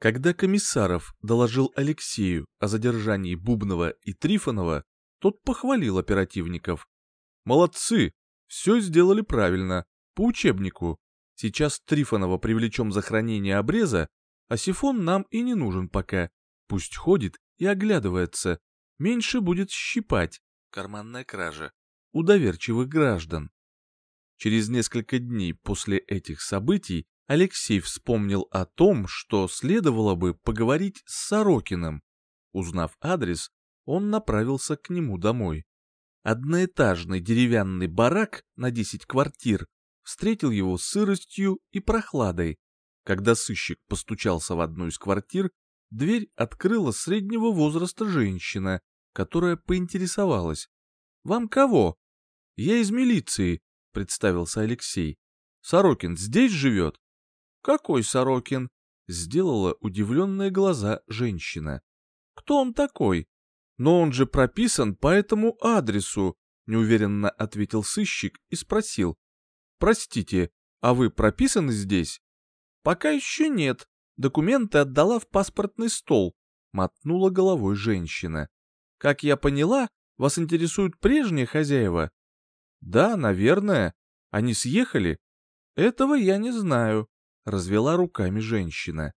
Когда Комиссаров доложил Алексею о задержании Бубнова и Трифонова, тот похвалил оперативников. «Молодцы! Все сделали правильно, по учебнику. Сейчас Трифонова привлечем за хранение обреза, а сифон нам и не нужен пока. Пусть ходит и оглядывается. Меньше будет щипать. Карманная кража. У доверчивых граждан. Через несколько дней после этих событий Алексей вспомнил о том, что следовало бы поговорить с Сорокиным. Узнав адрес, он направился к нему домой. Одноэтажный деревянный барак на 10 квартир встретил его сыростью и прохладой. Когда сыщик постучался в одну из квартир, дверь открыла среднего возраста женщина, которая поинтересовалась. «Вам кого?» «Я из милиции», — представился Алексей. «Сорокин здесь живет?» «Какой Сорокин?» — сделала удивленные глаза женщина. «Кто он такой?» «Но он же прописан по этому адресу», — неуверенно ответил сыщик и спросил. «Простите, а вы прописаны здесь?» «Пока еще нет. Документы отдала в паспортный стол», — мотнула головой женщина. «Как я поняла, вас интересуют прежние хозяева?» «Да, наверное. Они съехали?» «Этого я не знаю развела руками женщина.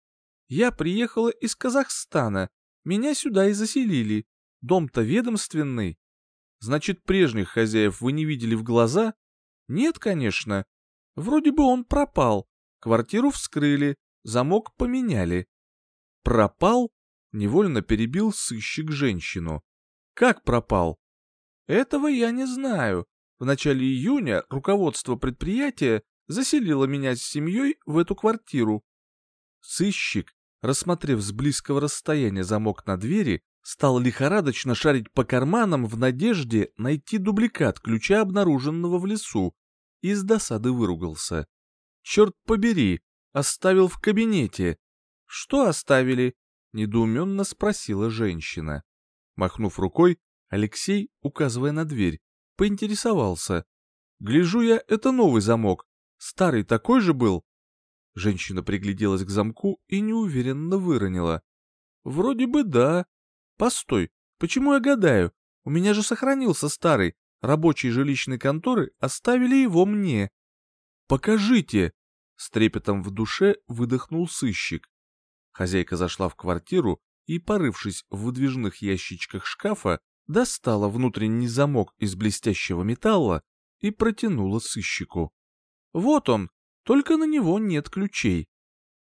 Я приехала из Казахстана, меня сюда и заселили. Дом-то ведомственный. Значит, прежних хозяев вы не видели в глаза? Нет, конечно. Вроде бы он пропал. Квартиру вскрыли, замок поменяли. Пропал? Невольно перебил сыщик женщину. Как пропал? Этого я не знаю. В начале июня руководство предприятия заселила меня с семьей в эту квартиру. Сыщик, рассмотрев с близкого расстояния замок на двери, стал лихорадочно шарить по карманам в надежде найти дубликат ключа, обнаруженного в лесу, и с досады выругался. «Черт побери, оставил в кабинете». «Что оставили?» — недоуменно спросила женщина. Махнув рукой, Алексей, указывая на дверь, поинтересовался. «Гляжу я, это новый замок. Старый такой же был?» Женщина пригляделась к замку и неуверенно выронила. «Вроде бы да. Постой, почему я гадаю? У меня же сохранился старый. Рабочие жилищной конторы оставили его мне». «Покажите!» — с трепетом в душе выдохнул сыщик. Хозяйка зашла в квартиру и, порывшись в выдвижных ящичках шкафа, достала внутренний замок из блестящего металла и протянула сыщику. Вот он, только на него нет ключей.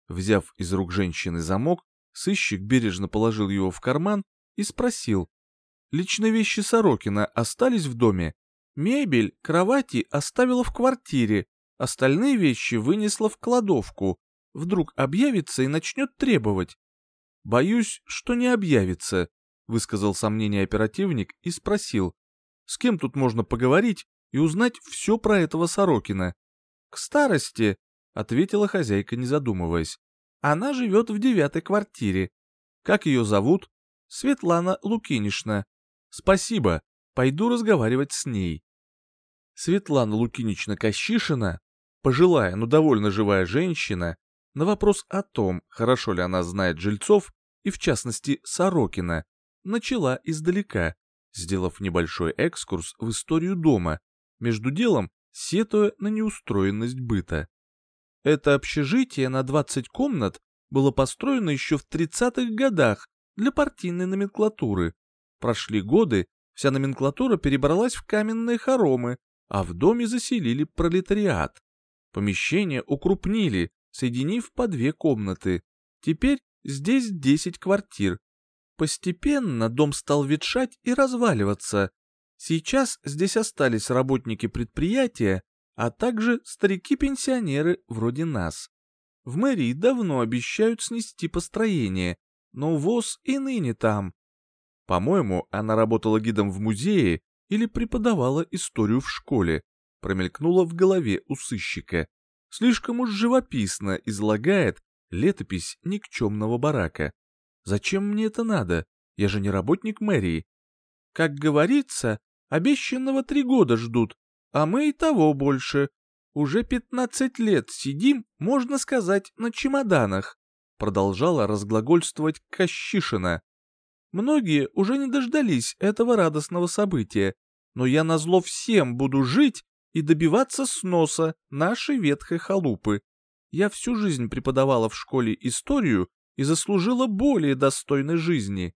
Взяв из рук женщины замок, сыщик бережно положил его в карман и спросил. Личные вещи Сорокина остались в доме? Мебель, кровати оставила в квартире, остальные вещи вынесла в кладовку. Вдруг объявится и начнет требовать. Боюсь, что не объявится, высказал сомнение оперативник и спросил. С кем тут можно поговорить и узнать все про этого Сорокина? «К старости», — ответила хозяйка, не задумываясь. «Она живет в девятой квартире. Как ее зовут?» «Светлана Лукинишна». «Спасибо, пойду разговаривать с ней». Светлана Лукинична Кощишина, пожилая, но довольно живая женщина, на вопрос о том, хорошо ли она знает жильцов, и в частности Сорокина, начала издалека, сделав небольшой экскурс в историю дома, между делом сетуя на неустроенность быта. Это общежитие на 20 комнат было построено еще в 30-х годах для партийной номенклатуры. Прошли годы, вся номенклатура перебралась в каменные хоромы, а в доме заселили пролетариат. Помещение укрупнили, соединив по две комнаты. Теперь здесь 10 квартир. Постепенно дом стал ветшать и разваливаться, Сейчас здесь остались работники предприятия, а также старики-пенсионеры вроде нас. В мэрии давно обещают снести построение, но ВОЗ и ныне там. По-моему, она работала гидом в музее или преподавала историю в школе, промелькнула в голове у сыщика. Слишком уж живописно излагает летопись никчемного барака. Зачем мне это надо? Я же не работник мэрии. Как говорится, Обещанного три года ждут, а мы и того больше. Уже пятнадцать лет сидим, можно сказать, на чемоданах. продолжала разглагольствовать Кащишина. Многие уже не дождались этого радостного события, но я назло всем буду жить и добиваться сноса нашей ветхой халупы. Я всю жизнь преподавала в школе историю и заслужила более достойной жизни.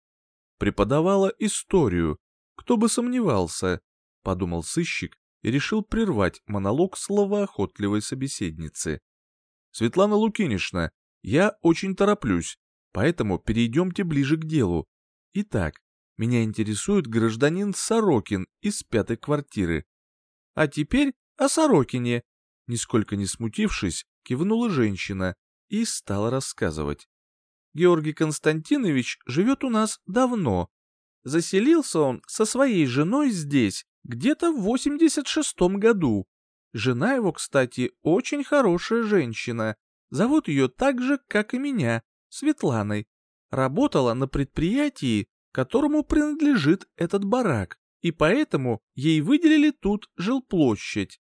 Преподавала историю, кто бы сомневался, подумал сыщик и решил прервать монолог словоохотливой собеседницы. Светлана Лукинишна, я очень тороплюсь, поэтому перейдемте ближе к делу. Итак, меня интересует гражданин Сорокин из пятой квартиры. А теперь о Сорокине. Нисколько не смутившись, кивнула женщина и стала рассказывать. Георгий Константинович живет у нас давно. Заселился он со своей женой здесь где-то в 86-м году. Жена его, кстати, очень хорошая женщина. Зовут ее так же, как и меня, Светланой. Работала на предприятии, которому принадлежит этот барак, и поэтому ей выделили тут жилплощадь.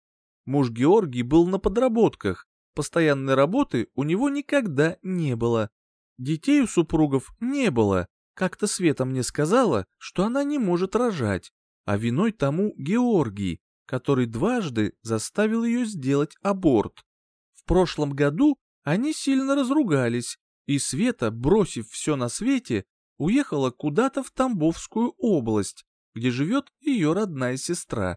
Муж Георгий был на подработках, постоянной работы у него никогда не было. Детей у супругов не было. Как-то Света мне сказала, что она не может рожать, а виной тому Георгий, который дважды заставил ее сделать аборт. В прошлом году они сильно разругались, и Света, бросив все на свете, уехала куда-то в Тамбовскую область, где живет ее родная сестра.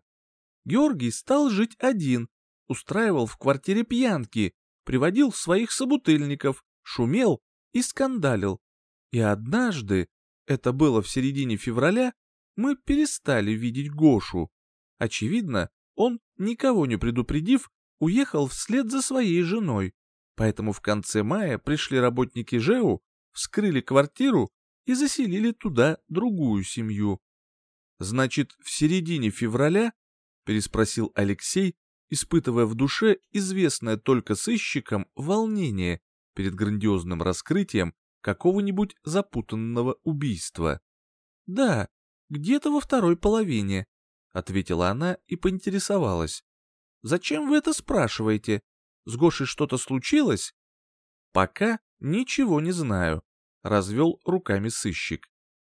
Георгий стал жить один, устраивал в квартире пьянки, приводил своих собутыльников, шумел и скандалил. И однажды, это было в середине февраля, мы перестали видеть Гошу. Очевидно, он, никого не предупредив, уехал вслед за своей женой. Поэтому в конце мая пришли работники ЖЭУ, вскрыли квартиру и заселили туда другую семью. Значит, в середине февраля, переспросил Алексей, испытывая в душе известное только сыщикам волнение перед грандиозным раскрытием какого-нибудь запутанного убийства. «Да, где-то во второй половине», — ответила она и поинтересовалась. «Зачем вы это спрашиваете? С Гошей что-то случилось?» «Пока ничего не знаю», — развел руками сыщик.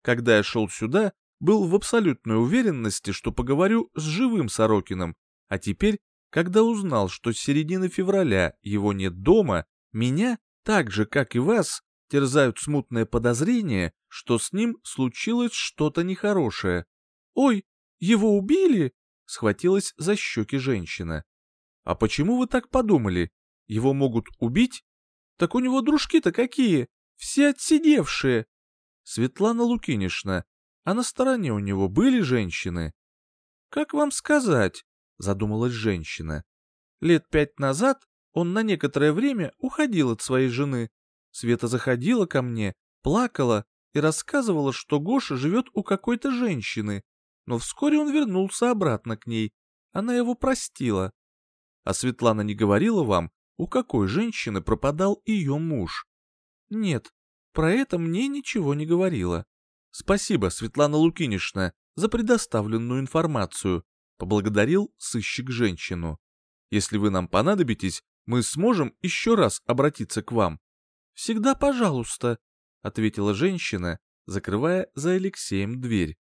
«Когда я шел сюда, был в абсолютной уверенности, что поговорю с живым Сорокиным, а теперь, когда узнал, что с середины февраля его нет дома, меня, так же, как и вас, терзают смутные подозрения, что с ним случилось что-то нехорошее. «Ой, его убили?» — схватилась за щеки женщина. «А почему вы так подумали? Его могут убить? Так у него дружки-то какие, все отсидевшие!» Светлана Лукинишна, а на стороне у него были женщины? «Как вам сказать?» — задумалась женщина. «Лет пять назад он на некоторое время уходил от своей жены. Света заходила ко мне, плакала и рассказывала, что Гоша живет у какой-то женщины, но вскоре он вернулся обратно к ней. Она его простила. А Светлана не говорила вам, у какой женщины пропадал ее муж? Нет, про это мне ничего не говорила. Спасибо, Светлана Лукинишна, за предоставленную информацию, поблагодарил сыщик женщину. Если вы нам понадобитесь, мы сможем еще раз обратиться к вам. Всегда пожалуйста, ответила женщина, закрывая за Алексеем дверь.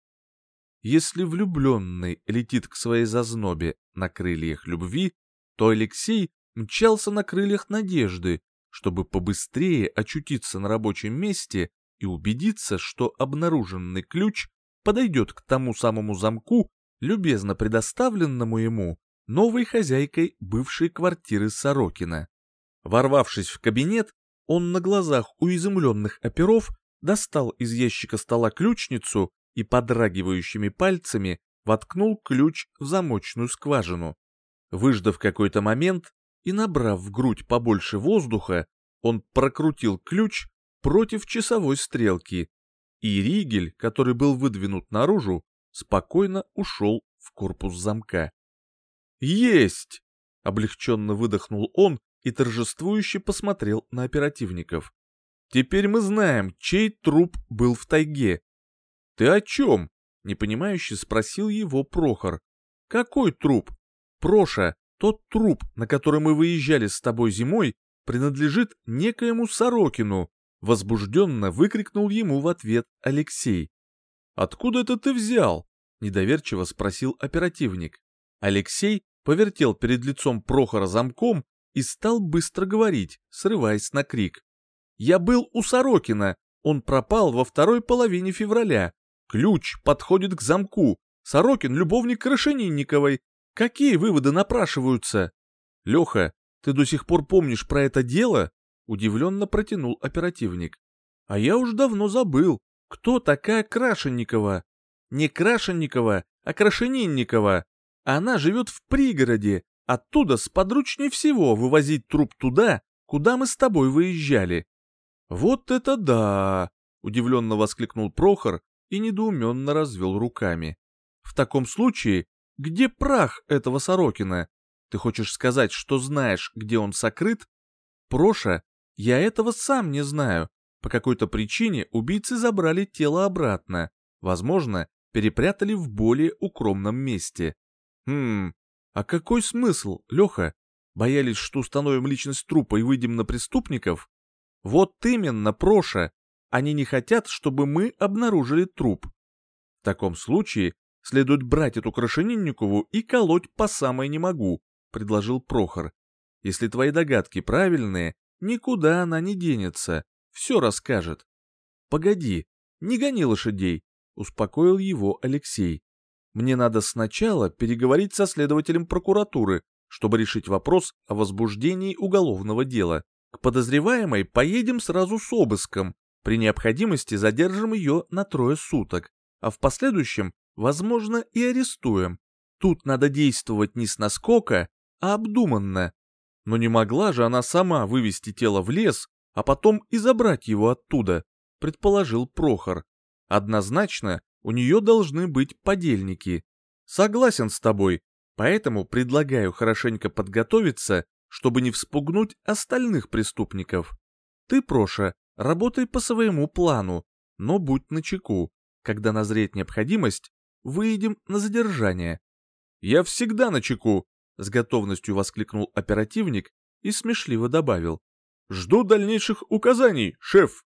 Если влюбленный летит к своей зазнобе на крыльях любви, то Алексей мчался на крыльях надежды, чтобы побыстрее очутиться на рабочем месте и убедиться, что обнаруженный ключ подойдет к тому самому замку, любезно предоставленному ему новой хозяйкой бывшей квартиры Сорокина. Ворвавшись в кабинет, он на глазах у изумленных оперов достал из ящика стола ключницу и подрагивающими пальцами воткнул ключ в замочную скважину. Выждав какой-то момент и набрав в грудь побольше воздуха, он прокрутил ключ против часовой стрелки, и ригель, который был выдвинут наружу, спокойно ушел в корпус замка. «Есть!» — облегченно выдохнул он и торжествующе посмотрел на оперативников. «Теперь мы знаем, чей труп был в тайге». «Ты о чем?» — непонимающе спросил его Прохор. «Какой труп?» «Проша, тот труп, на который мы выезжали с тобой зимой, принадлежит некоему Сорокину, Возбужденно выкрикнул ему в ответ Алексей. «Откуда это ты взял?» — недоверчиво спросил оперативник. Алексей повертел перед лицом Прохора замком и стал быстро говорить, срываясь на крик. «Я был у Сорокина, он пропал во второй половине февраля. Ключ подходит к замку. Сорокин — любовник Крашенинниковой. Какие выводы напрашиваются?» «Леха, ты до сих пор помнишь про это дело?» — удивленно протянул оперативник. «А я уж давно забыл, кто такая Крашенникова. Не Крашенникова, а Крашенинникова. Она живет в пригороде, оттуда сподручнее всего вывозить труп туда, куда мы с тобой выезжали. Вот это да! Удивленно воскликнул Прохор и недоуменно развел руками. В таком случае, где прах этого Сорокина? Ты хочешь сказать, что знаешь, где он сокрыт? Проша, я этого сам не знаю. По какой-то причине убийцы забрали тело обратно. Возможно, перепрятали в более укромном месте. Хм, а какой смысл, Леха? Боялись, что установим личность трупа и выйдем на преступников? Вот именно, Проша. Они не хотят, чтобы мы обнаружили труп. В таком случае следует брать эту Крашенинникову и колоть по самой не могу, предложил Прохор. Если твои догадки правильные, никуда она не денется, все расскажет. Погоди, не гони лошадей, успокоил его Алексей. Мне надо сначала переговорить со следователем прокуратуры, чтобы решить вопрос о возбуждении уголовного дела. К подозреваемой поедем сразу с обыском, при необходимости задержим ее на трое суток, а в последующем, возможно, и арестуем. Тут надо действовать не с наскока, а обдуманно. Но не могла же она сама вывести тело в лес, а потом и забрать его оттуда, предположил Прохор. Однозначно, у нее должны быть подельники. Согласен с тобой, поэтому предлагаю хорошенько подготовиться, чтобы не вспугнуть остальных преступников. Ты, Проша, работай по своему плану, но будь начеку. Когда назреет необходимость, выйдем на задержание. Я всегда начеку, с готовностью воскликнул оперативник и смешливо добавил. Жду дальнейших указаний, шеф.